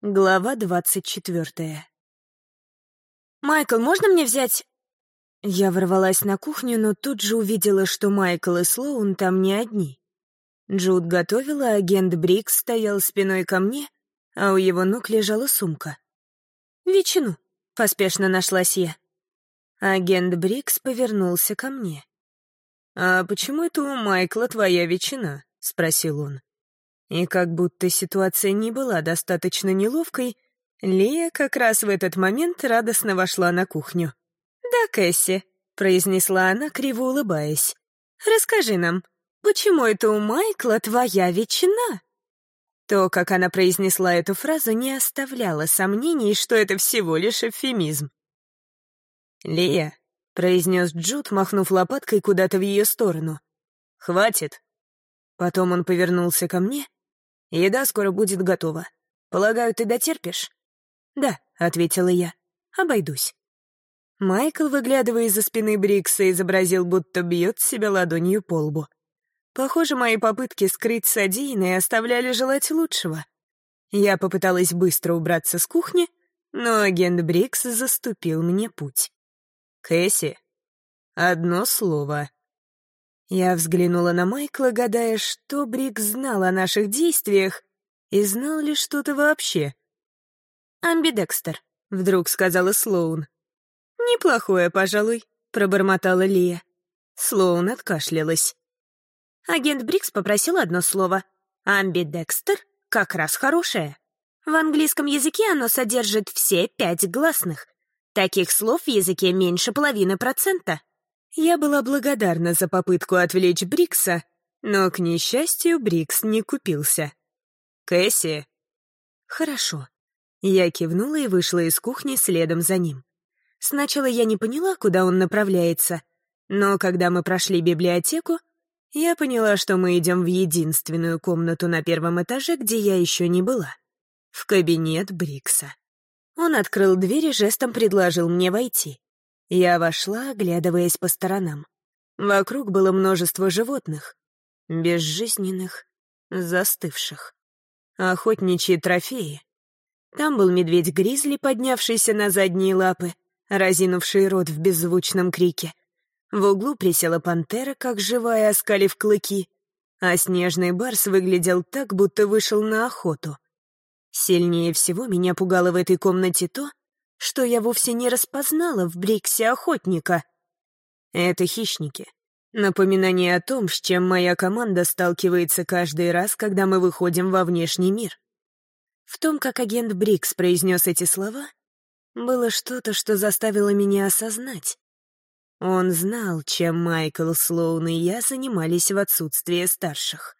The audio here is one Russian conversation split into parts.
Глава двадцать четвертая. «Майкл, можно мне взять...» Я ворвалась на кухню, но тут же увидела, что Майкл и Слоун там не одни. Джуд готовила, агент Брикс стоял спиной ко мне, а у его ног лежала сумка. «Ветчину», — поспешно нашлась я. Агент Брикс повернулся ко мне. «А почему это у Майкла твоя ветчина?» — спросил он. И как будто ситуация не была достаточно неловкой, Лия как раз в этот момент радостно вошла на кухню. «Да, Кэсси», — произнесла она, криво улыбаясь. «Расскажи нам, почему это у Майкла твоя ветчина?» То, как она произнесла эту фразу, не оставляло сомнений, что это всего лишь эвфемизм. «Лия», — произнес Джуд, махнув лопаткой куда-то в ее сторону. «Хватит». Потом он повернулся ко мне Еда скоро будет готова. Полагаю, ты дотерпишь?» «Да», — ответила я. «Обойдусь». Майкл, выглядывая из-за спины Брикса, изобразил, будто бьет себя ладонью по лбу. Похоже, мои попытки скрыть содеянное оставляли желать лучшего. Я попыталась быстро убраться с кухни, но агент Брикс заступил мне путь. «Кэсси, одно слово», я взглянула на Майкла, гадая, что Брик знал о наших действиях и знал ли что-то вообще. «Амбидекстер», — вдруг сказала Слоун. «Неплохое, пожалуй», — пробормотала Лия. Слоун откашлялась. Агент Брикс попросил одно слово. «Амбидекстер» как раз хорошее. В английском языке оно содержит все пять гласных. Таких слов в языке меньше половины процента. Я была благодарна за попытку отвлечь Брикса, но, к несчастью, Брикс не купился. «Кэсси!» «Хорошо». Я кивнула и вышла из кухни следом за ним. Сначала я не поняла, куда он направляется, но когда мы прошли библиотеку, я поняла, что мы идем в единственную комнату на первом этаже, где я еще не была. В кабинет Брикса. Он открыл дверь и жестом предложил мне войти. Я вошла, оглядываясь по сторонам. Вокруг было множество животных. Безжизненных, застывших. Охотничьи трофеи. Там был медведь-гризли, поднявшийся на задние лапы, разинувший рот в беззвучном крике. В углу присела пантера, как живая, оскалив клыки, а снежный барс выглядел так, будто вышел на охоту. Сильнее всего меня пугало в этой комнате то, что я вовсе не распознала в Бриксе охотника. Это хищники. Напоминание о том, с чем моя команда сталкивается каждый раз, когда мы выходим во внешний мир. В том, как агент Брикс произнес эти слова, было что-то, что заставило меня осознать. Он знал, чем Майкл, Слоун и я занимались в отсутствие старших.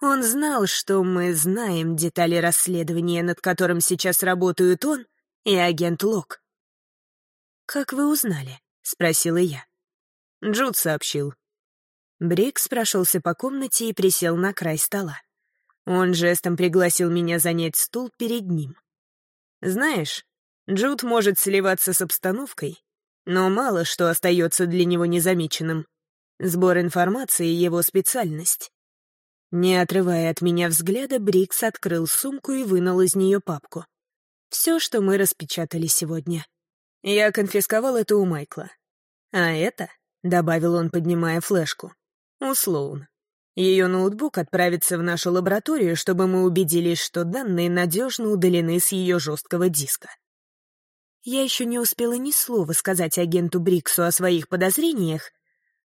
Он знал, что мы знаем детали расследования, над которым сейчас работают он и агент Лок. «Как вы узнали?» — спросила я. Джуд сообщил. Брикс прошелся по комнате и присел на край стола. Он жестом пригласил меня занять стул перед ним. «Знаешь, Джуд может сливаться с обстановкой, но мало что остается для него незамеченным. Сбор информации — его специальность». Не отрывая от меня взгляда, Брикс открыл сумку и вынул из нее папку. Все, что мы распечатали сегодня. Я конфисковал это у Майкла. А это, — добавил он, поднимая флешку, — у Слоун. Ее ноутбук отправится в нашу лабораторию, чтобы мы убедились, что данные надежно удалены с ее жесткого диска. Я еще не успела ни слова сказать агенту Бриксу о своих подозрениях,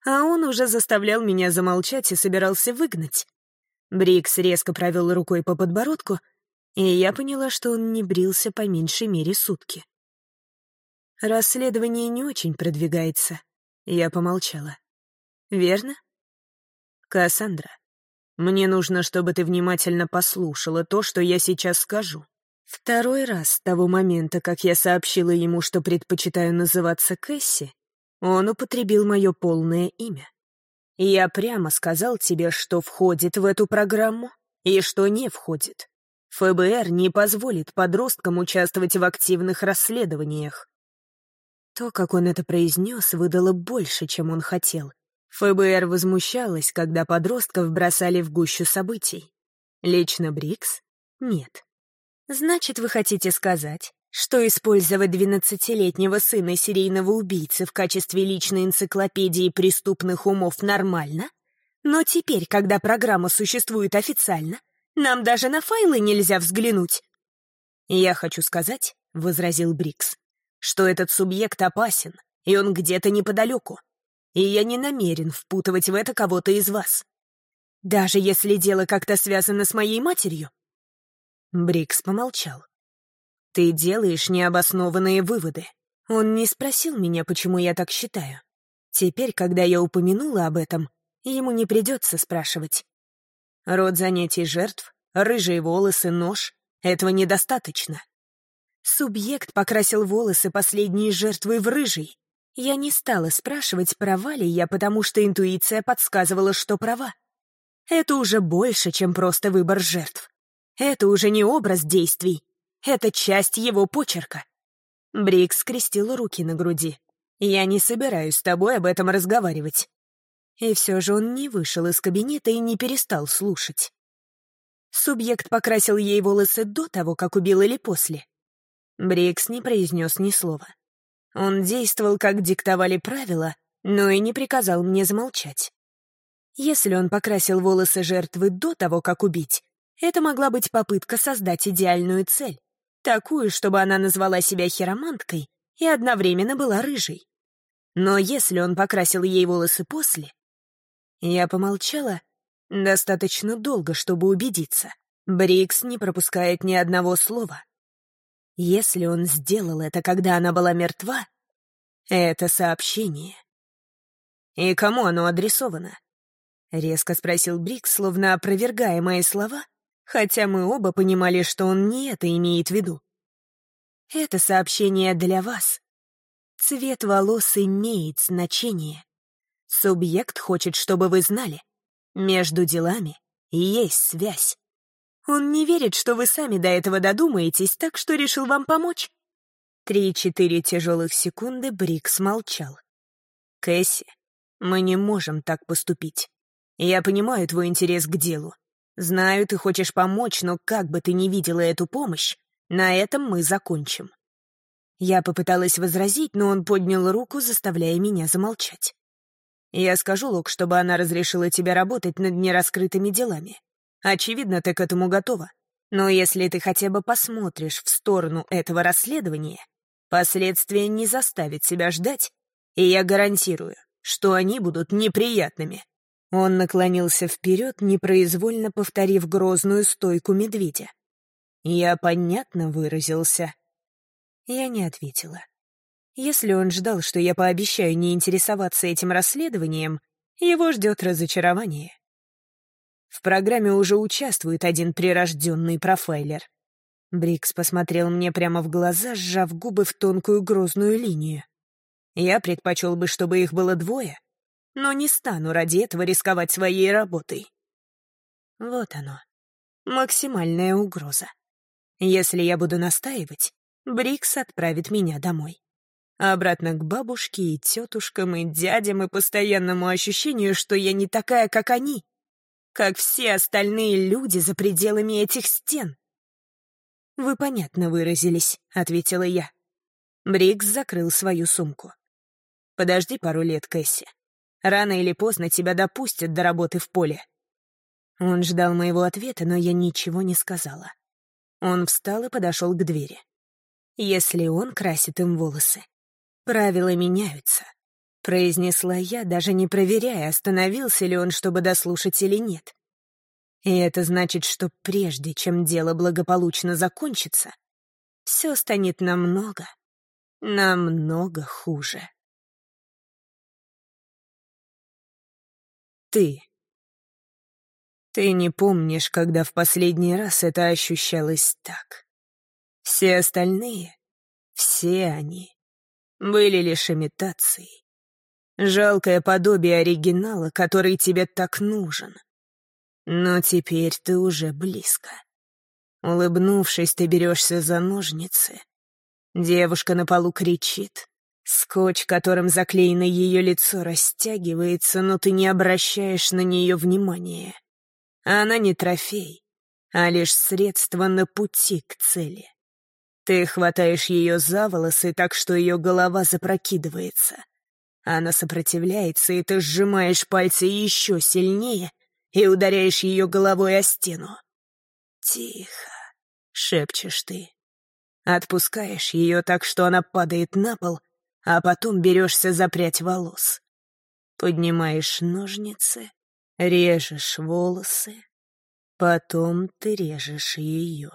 а он уже заставлял меня замолчать и собирался выгнать. Брикс резко провел рукой по подбородку, и я поняла, что он не брился по меньшей мере сутки. Расследование не очень продвигается. Я помолчала. Верно? Кассандра, мне нужно, чтобы ты внимательно послушала то, что я сейчас скажу. Второй раз с того момента, как я сообщила ему, что предпочитаю называться Кэсси, он употребил мое полное имя. Я прямо сказал тебе, что входит в эту программу и что не входит. ФБР не позволит подросткам участвовать в активных расследованиях. То, как он это произнес, выдало больше, чем он хотел. ФБР возмущалась, когда подростков бросали в гущу событий. Лично Брикс — нет. Значит, вы хотите сказать, что использовать двенадцатилетнего сына серийного убийцы в качестве личной энциклопедии преступных умов нормально? Но теперь, когда программа существует официально, нам даже на файлы нельзя взглянуть. «Я хочу сказать», — возразил Брикс, «что этот субъект опасен, и он где-то неподалеку. И я не намерен впутывать в это кого-то из вас. Даже если дело как-то связано с моей матерью?» Брикс помолчал. «Ты делаешь необоснованные выводы. Он не спросил меня, почему я так считаю. Теперь, когда я упомянула об этом, ему не придется спрашивать. Род занятий жертв, рыжие волосы, нож — этого недостаточно. Субъект покрасил волосы последней жертвы в рыжий. Я не стала спрашивать, права ли я, потому что интуиция подсказывала, что права. Это уже больше, чем просто выбор жертв. Это уже не образ действий. Это часть его почерка. Брикс скрестил руки на груди. «Я не собираюсь с тобой об этом разговаривать». И все же он не вышел из кабинета и не перестал слушать. Субъект покрасил ей волосы до того, как убил или после. Брикс не произнес ни слова. Он действовал, как диктовали правила, но и не приказал мне замолчать. Если он покрасил волосы жертвы до того, как убить, это могла быть попытка создать идеальную цель, такую, чтобы она назвала себя хироманткой и одновременно была рыжей. Но если он покрасил ей волосы после... Я помолчала достаточно долго, чтобы убедиться. Брикс не пропускает ни одного слова. Если он сделал это, когда она была мертва, это сообщение. «И кому оно адресовано?» — резко спросил Брик, словно опровергая мои слова, хотя мы оба понимали, что он не это имеет в виду. «Это сообщение для вас. Цвет волос имеет значение. Субъект хочет, чтобы вы знали. Между делами есть связь. Он не верит, что вы сами до этого додумаетесь, так что решил вам помочь. Три-четыре тяжелых секунды Брикс молчал. «Кэсси, мы не можем так поступить. Я понимаю твой интерес к делу. Знаю, ты хочешь помочь, но как бы ты ни видела эту помощь, на этом мы закончим». Я попыталась возразить, но он поднял руку, заставляя меня замолчать. «Я скажу Лок, чтобы она разрешила тебе работать над нераскрытыми делами. Очевидно, ты к этому готова. Но если ты хотя бы посмотришь в сторону этого расследования, последствия не заставят себя ждать, и я гарантирую, что они будут неприятными». Он наклонился вперед, непроизвольно повторив грозную стойку медведя. «Я понятно выразился». Я не ответила. Если он ждал, что я пообещаю не интересоваться этим расследованием, его ждет разочарование. В программе уже участвует один прирожденный профайлер. Брикс посмотрел мне прямо в глаза, сжав губы в тонкую грозную линию. Я предпочел бы, чтобы их было двое, но не стану ради этого рисковать своей работой. Вот оно. Максимальная угроза. Если я буду настаивать, Брикс отправит меня домой. Обратно к бабушке и тетушкам, и дядям, и постоянному ощущению, что я не такая, как они как все остальные люди за пределами этих стен. «Вы понятно выразились», — ответила я. Брикс закрыл свою сумку. «Подожди пару лет, Кэсси. Рано или поздно тебя допустят до работы в поле». Он ждал моего ответа, но я ничего не сказала. Он встал и подошел к двери. Если он красит им волосы, правила меняются. — произнесла я, даже не проверяя, остановился ли он, чтобы дослушать или нет. И это значит, что прежде чем дело благополучно закончится, все станет намного, намного хуже. Ты. Ты не помнишь, когда в последний раз это ощущалось так. Все остальные, все они, были лишь имитацией. Жалкое подобие оригинала, который тебе так нужен. Но теперь ты уже близко. Улыбнувшись, ты берешься за ножницы. Девушка на полу кричит. Скотч, которым заклеено ее лицо, растягивается, но ты не обращаешь на нее внимания. Она не трофей. а лишь средство на пути к цели. Ты хватаешь ее за волосы так, что ее голова запрокидывается. Она сопротивляется, и ты сжимаешь пальцы еще сильнее и ударяешь ее головой о стену. «Тихо», — шепчешь ты. Отпускаешь ее так, что она падает на пол, а потом берешься за прядь волос. Поднимаешь ножницы, режешь волосы, потом ты режешь ее.